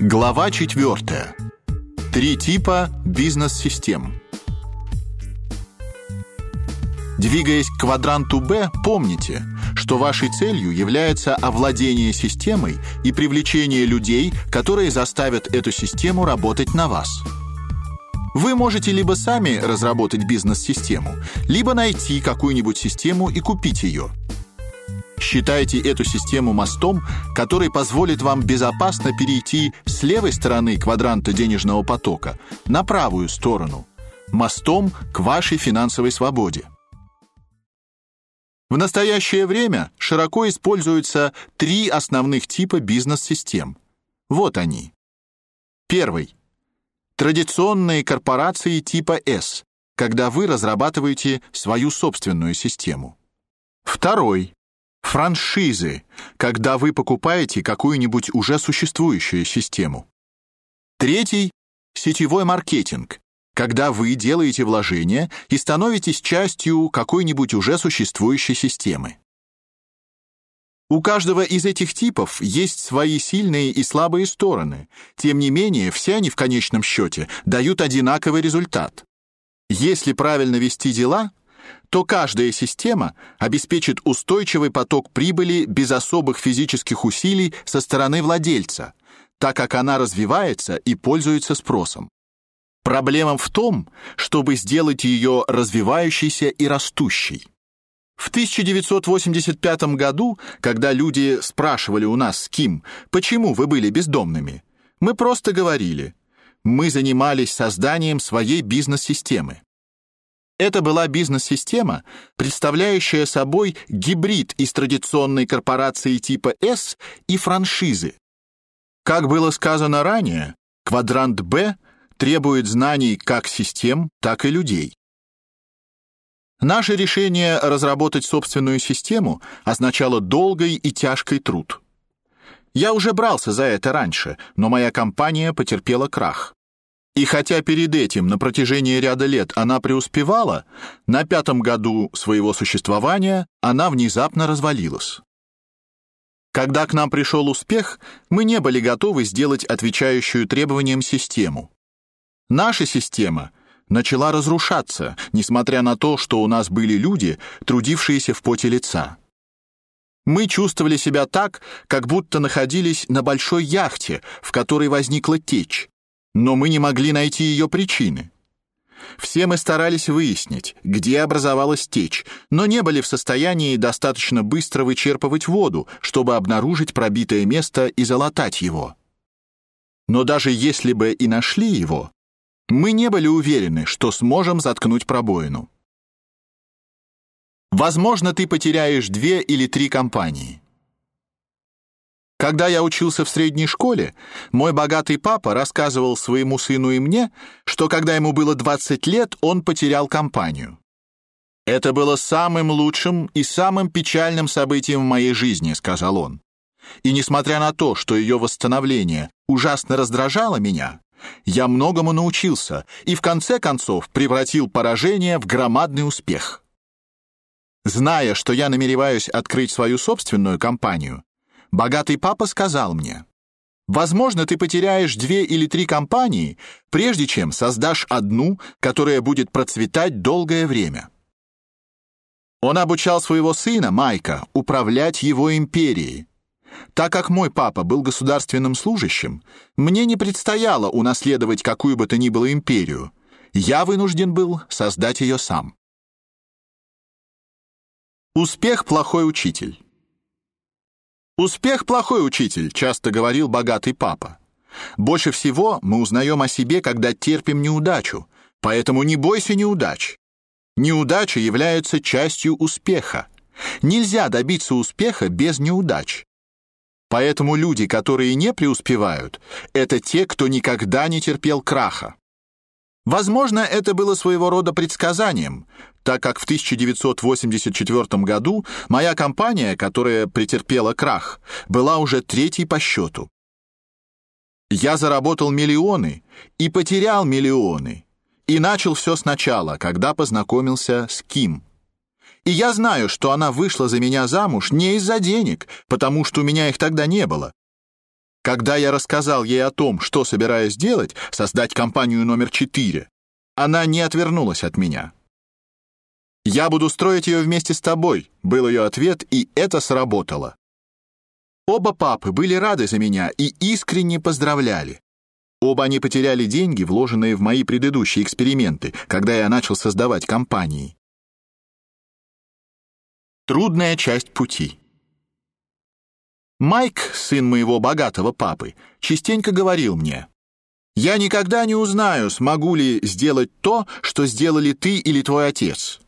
Глава 4. Три типа бизнес-систем. Двигаясь к квадранту Б, помните, что вашей целью является овладение системой и привлечение людей, которые заставят эту систему работать на вас. Вы можете либо сами разработать бизнес-систему, либо найти какую-нибудь систему и купить ее. Считайте эту систему мостом, который позволит вам безопасно перейти с левой стороны квадранта денежного потока на правую сторону, мостом к вашей финансовой свободе. В настоящее время широко используются три основных типа бизнес-систем. Вот они. Первый. Традиционные корпорации типа S, когда вы разрабатываете свою собственную систему. Второй Франшизы, когда вы покупаете какую-нибудь уже существующую систему. Третий сетевой маркетинг, когда вы делаете вложения и становитесь частью какой-нибудь уже существующей системы. У каждого из этих типов есть свои сильные и слабые стороны. Тем не менее, все они в конечном счете дают одинаковый результат. Если правильно вести дела, то каждая система обеспечит устойчивый поток прибыли без особых физических усилий со стороны владельца, так как она развивается и пользуется спросом. Проблема в том, чтобы сделать ее развивающейся и растущей. В 1985 году, когда люди спрашивали у нас с Ким, почему вы были бездомными, мы просто говорили: мы занимались созданием своей бизнес-системы. Это была бизнес-система, представляющая собой гибрид из традиционной корпорации типа S и франшизы. Как было сказано ранее, квадрант Б требует знаний как систем, так и людей. Наше решение разработать собственную систему означало долгий и тяжкий труд. Я уже брался за это раньше, но моя компания потерпела крах. И хотя перед этим на протяжении ряда лет она преуспевала, на пятом году своего существования она внезапно развалилась. Когда к нам пришел успех, мы не были готовы сделать отвечающую требованиям систему. Наша система начала разрушаться, несмотря на то, что у нас были люди, трудившиеся в поте лица. Мы чувствовали себя так, как будто находились на большой яхте, в которой возникла течь, но мы не могли найти ее причины. Все мы старались выяснить, где образовалась течь, но не были в состоянии достаточно быстро вычерпывать воду, чтобы обнаружить пробитое место и залатать его. Но даже если бы и нашли его, мы не были уверены, что сможем заткнуть пробоину. Возможно, ты потеряешь две или три компании. Когда я учился в средней школе, мой богатый папа рассказывал своему сыну и мне, что когда ему было 20 лет, он потерял компанию. Это было самым лучшим и самым печальным событием в моей жизни, сказал он. И несмотря на то, что ее восстановление ужасно раздражало меня, я многому научился и в конце концов превратил поражение в громадный успех. Зная, что я намереваюсь открыть свою собственную компанию, Богатый папа сказал мне: "Возможно, ты потеряешь две или три компании, прежде чем создашь одну, которая будет процветать долгое время". Он обучал своего сына Майка управлять его империей. Так как мой папа был государственным служащим, мне не предстояло унаследовать какую бы то ни было империю. Я вынужден был создать ее сам. Успех плохой учитель. Успех плохой учитель, часто говорил богатый папа. Больше всего мы узнаем о себе, когда терпим неудачу, поэтому не бойся неудач. Неудача является частью успеха. Нельзя добиться успеха без неудач. Поэтому люди, которые не преуспевают, это те, кто никогда не терпел краха. Возможно, это было своего рода предсказанием, так как в 1984 году моя компания, которая претерпела крах, была уже третьей по счету. Я заработал миллионы и потерял миллионы, и начал все сначала, когда познакомился с Ким. И я знаю, что она вышла за меня замуж не из-за денег, потому что у меня их тогда не было. Когда я рассказал ей о том, что собираюсь делать, создать компанию номер четыре, она не отвернулась от меня. «Я буду строить ее вместе с тобой», — был ее ответ, и это сработало. Оба папы были рады за меня и искренне поздравляли. Оба они потеряли деньги, вложенные в мои предыдущие эксперименты, когда я начал создавать компании. Трудная часть пути. Майк, сын моего богатого папы, частенько говорил мне, «Я никогда не узнаю, смогу ли сделать то, что сделали ты или твой отец».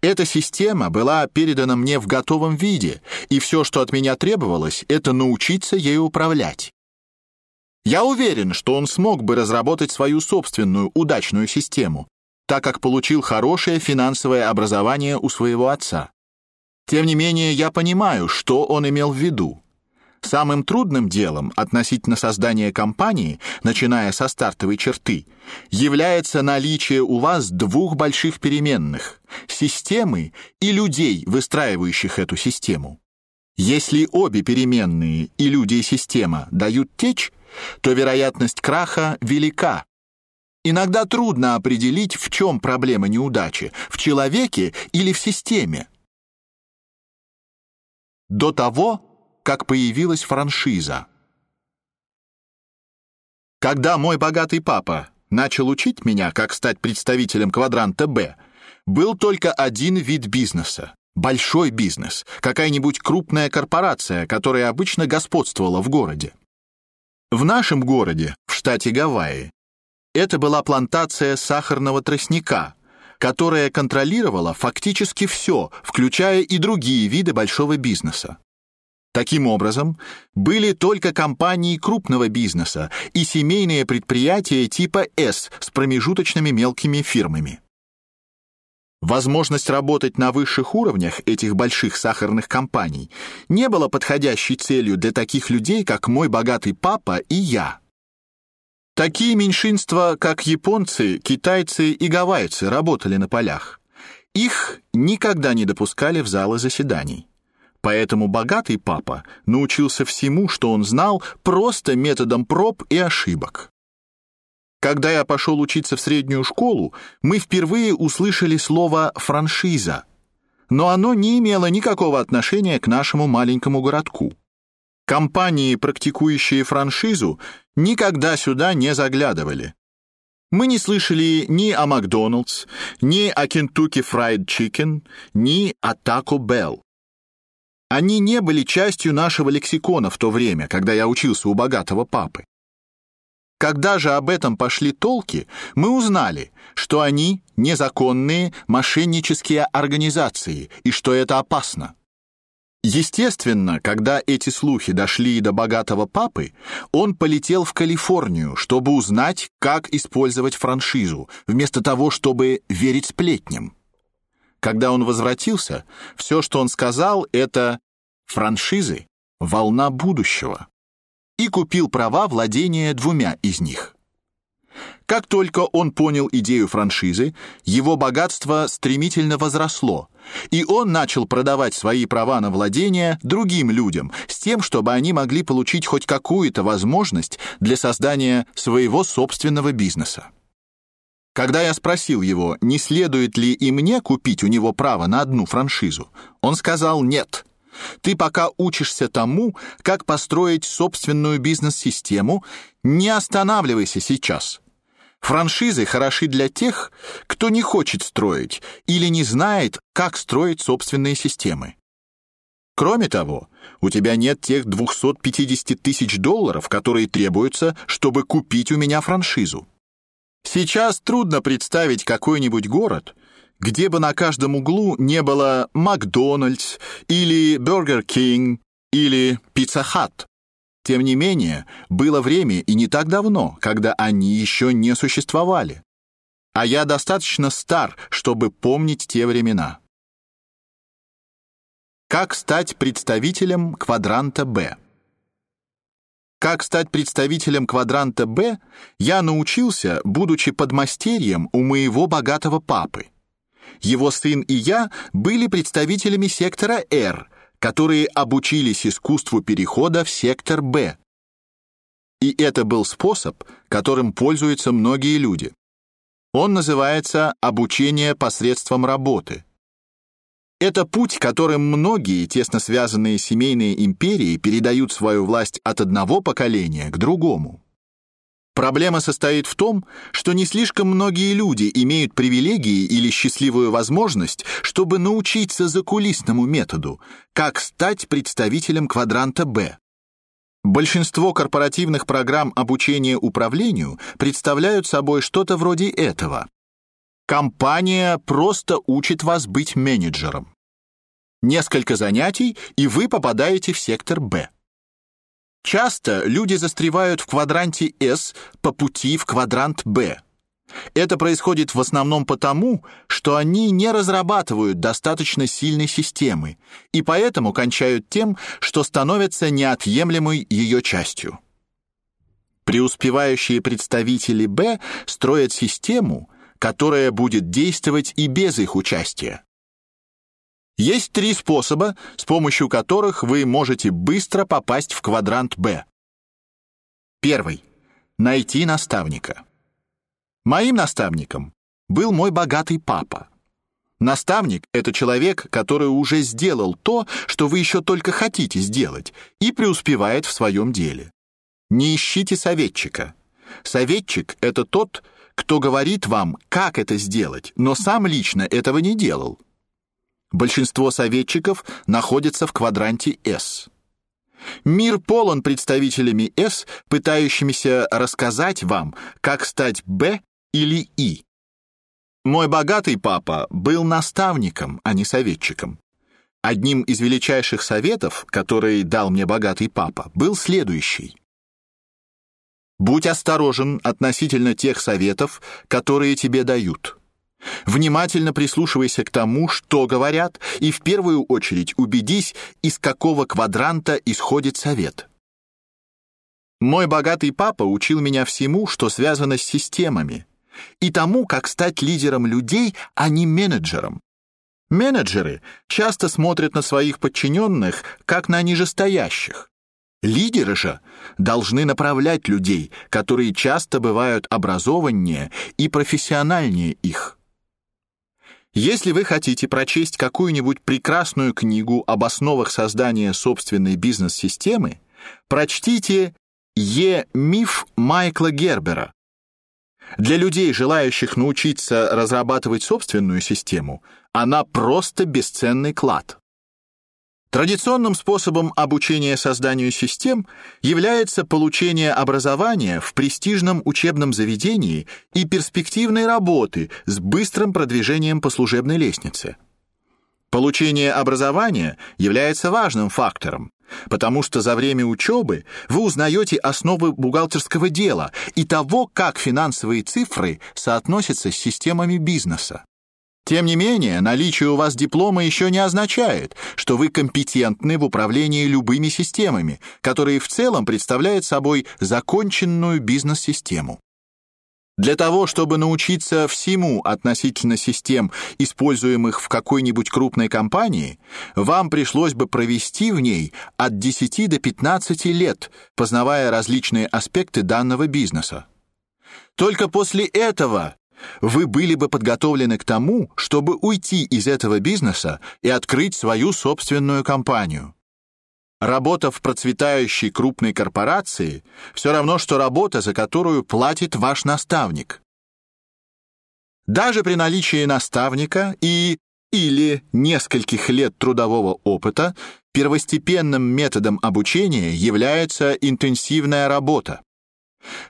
Эта система была передана мне в готовом виде, и все, что от меня требовалось, это научиться ею управлять. Я уверен, что он смог бы разработать свою собственную удачную систему, так как получил хорошее финансовое образование у своего отца. Тем не менее, я понимаю, что он имел в виду. Самым трудным делом относительно создания компании, начиная со стартовой черты, является наличие у вас двух больших переменных — системы и людей, выстраивающих эту систему. Если обе переменные и люди и система дают течь, то вероятность краха велика. Иногда трудно определить, в чем проблема неудачи — в человеке или в системе. До того, как появилась франшиза. Когда мой богатый папа начал учить меня, как стать представителем квадранта «Б», был только один вид бизнеса — большой бизнес, какая-нибудь крупная корпорация, которая обычно господствовала в городе. В нашем городе, в штате Гавайи, это была плантация сахарного тростника, которая контролировала фактически все, включая и другие виды большого бизнеса. Таким образом, были только компании крупного бизнеса и семейные предприятия типа S с промежуточными мелкими фирмами. Возможность работать на высших уровнях этих больших сахарных компаний не была подходящей целью для таких людей, как мой богатый папа и я. Такие меньшинства, как японцы, китайцы и гавайцы, работали на полях. Их никогда не допускали в залы заседаний. Поэтому богатый папа научился всему, что он знал, просто методом проб и ошибок. Когда я пошел учиться в среднюю школу, мы впервые услышали слово «франшиза», но оно не имело никакого отношения к нашему маленькому городку. Компании, практикующие франшизу, никогда сюда не заглядывали. Мы не слышали ни о Макдоналдс, ни о Kentucky Fried Chicken, ни о Taco Bell. Они не были частью нашего лексикона в то время, когда я учился у богатого папы. Когда же об этом пошли толки, мы узнали, что они незаконные мошеннические организации и что это опасно. Естественно, когда эти слухи дошли до богатого папы, он полетел в Калифорнию, чтобы узнать, как использовать франшизу, вместо того, чтобы верить сплетням. Когда он возвратился, все, что он сказал, это «франшизы — волна будущего» и купил права владения двумя из них. Как только он понял идею франшизы, его богатство стремительно возросло, и он начал продавать свои права на владение другим людям с тем, чтобы они могли получить хоть какую-то возможность для создания своего собственного бизнеса. Когда я спросил его, не следует ли и мне купить у него право на одну франшизу, он сказал «нет». Ты пока учишься тому, как построить собственную бизнес-систему, не останавливайся сейчас. Франшизы хороши для тех, кто не хочет строить или не знает, как строить собственные системы. Кроме того, у тебя нет тех 250 тысяч долларов, которые требуются, чтобы купить у меня франшизу. Сейчас трудно представить какой-нибудь город, где бы на каждом углу не было Макдональдс или Бургер Кинг или Пицца Хат. Тем не менее, было время и не так давно, когда они еще не существовали. А я достаточно стар, чтобы помнить те времена. Как стать представителем квадранта Б? Как стать представителем квадранта Б, я научился, будучи подмастерьем у моего богатого папы. Его сын и я были представителями сектора R, которые обучились искусству перехода в сектор Б. И это был способ, которым пользуются многие люди. Он называется обучение посредством работы. Это путь, которым многие тесно связанные семейные империи передают свою власть от одного поколения к другому. Проблема состоит в том, что не слишком многие люди имеют привилегии или счастливую возможность, чтобы научиться закулисному методу, как стать представителем квадранта Б. Большинство корпоративных программ обучения управлению представляют собой что-то вроде этого. Компания просто учит вас быть менеджером. Несколько занятий, и вы попадаете в сектор Б. Часто люди застревают в квадранте S по пути в квадрант B. Это происходит в основном потому, что они не разрабатывают достаточно сильной системы и поэтому кончают тем, что становятся неотъемлемой ее частью. Преуспевающие представители Б строят систему, которая будет действовать и без их участия. Есть три способа, с помощью которых вы можете быстро попасть в квадрант Б. Первый. Найти наставника. Моим наставником был мой богатый папа. Наставник — это человек, который уже сделал то, что вы еще только хотите сделать, и преуспевает в своем деле. Не ищите советчика. Советчик — это тот, кто говорит вам, как это сделать, но сам лично этого не делал. Большинство советчиков находятся в квадранте S. Мир полон представителями S, пытающимися рассказать вам, как стать Б или И. Мой богатый папа был наставником, а не советчиком. Одним из величайших советов, который дал мне богатый папа, был следующий: Будь осторожен относительно тех советов, которые тебе дают. Внимательно прислушивайся к тому, что говорят, и в первую очередь убедись, из какого квадранта исходит совет. Мой богатый папа учил меня всему, что связано с системами, и тому, как стать лидером людей, а не менеджером. Менеджеры часто смотрят на своих подчиненных, как на нижестоящих. Лидеры же должны направлять людей, которые часто бывают образованнее и профессиональнее их. Если вы хотите прочесть какую-нибудь прекрасную книгу об основах создания собственной бизнес-системы, прочтите «Е-миф» Майкла Гербера. Для людей, желающих научиться разрабатывать собственную систему, она просто бесценный клад. Традиционным способом обучения созданию систем является получение образования в престижном учебном заведении и перспективной работы с быстрым продвижением по служебной лестнице. Получение образования является важным фактором, потому что за время учебы вы узнаете основы бухгалтерского дела и того, как финансовые цифры соотносятся с системами бизнеса. Тем не менее, наличие у вас диплома еще не означает, что вы компетентны в управлении любыми системами, которые в целом представляют собой законченную бизнес-систему. Для того, чтобы научиться всему относительно систем, используемых в какой-нибудь крупной компании, вам пришлось бы провести в ней от 10 до 15 лет, познавая различные аспекты данного бизнеса. Только после этого вы были бы подготовлены к тому, чтобы уйти из этого бизнеса и открыть свою собственную компанию. Работа в процветающей крупной корпорации все равно что работа, за которую платит ваш наставник. Даже при наличии наставника и или нескольких лет трудового опыта первостепенным методом обучения является интенсивная работа.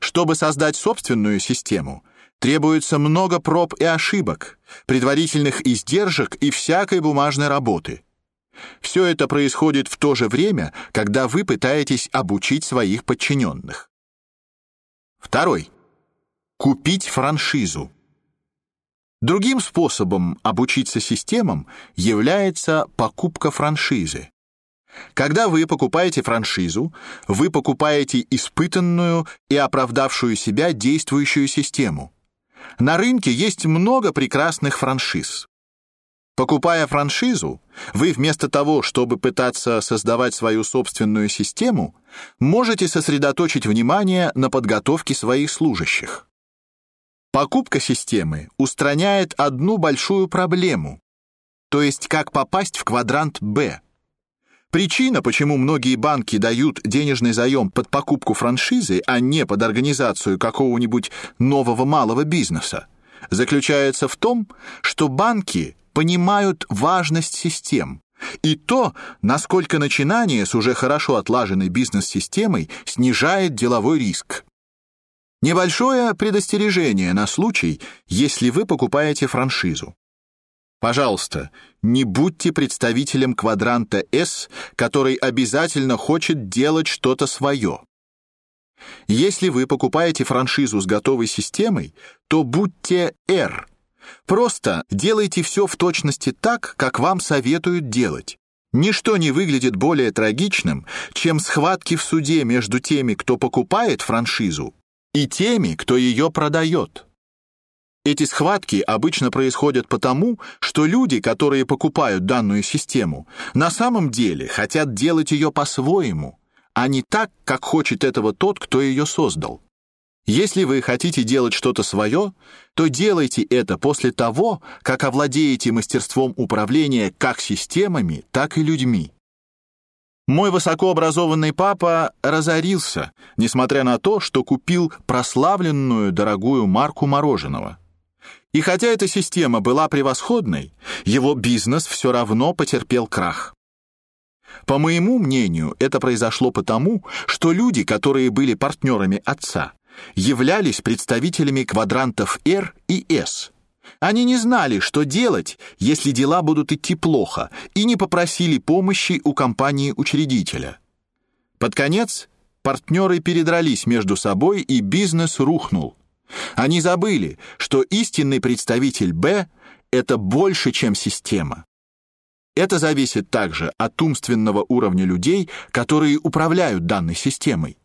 Чтобы создать собственную систему, Требуется много проб и ошибок, предварительных издержек и всякой бумажной работы. Все это происходит в то же время, когда вы пытаетесь обучить своих подчиненных. Второй. Купить франшизу. Другим способом обучиться системам является покупка франшизы. Когда вы покупаете франшизу, вы покупаете испытанную и оправдавшую себя действующую систему. На рынке есть много прекрасных франшиз. Покупая франшизу, вы вместо того, чтобы пытаться создавать свою собственную систему, можете сосредоточить внимание на подготовке своих служащих. Покупка системы устраняет одну большую проблему, то есть как попасть в квадрант Б. Причина, почему многие банки дают денежный заем под покупку франшизы, а не под организацию какого-нибудь нового малого бизнеса, заключается в том, что банки понимают важность систем и то, насколько начинание с уже хорошо отлаженной бизнес-системой снижает деловой риск. Небольшое предостережение на случай, если вы покупаете франшизу. Пожалуйста, не будьте представителем квадранта S, который обязательно хочет делать что-то свое. Если вы покупаете франшизу с готовой системой, то будьте R Просто делайте все в точности так, как вам советуют делать. Ничто не выглядит более трагичным, чем схватки в суде между теми, кто покупает франшизу, и теми, кто ее продает. Эти схватки обычно происходят потому, что люди, которые покупают данную систему, на самом деле хотят делать ее по-своему, а не так, как хочет этого тот, кто ее создал. Если вы хотите делать что-то свое, то делайте это после того, как овладеете мастерством управления как системами, так и людьми. Мой высокообразованный папа разорился, несмотря на то, что купил прославленную дорогую марку мороженого. И хотя эта система была превосходной, его бизнес все равно потерпел крах. По моему мнению, это произошло потому, что люди, которые были партнерами отца, являлись представителями квадрантов R и S. Они не знали, что делать, если дела будут идти плохо, и не попросили помощи у компании-учредителя. Под конец партнеры передрались между собой, и бизнес рухнул. Они забыли, что истинный представитель Б это больше, чем система. Это зависит также от умственного уровня людей, которые управляют данной системой.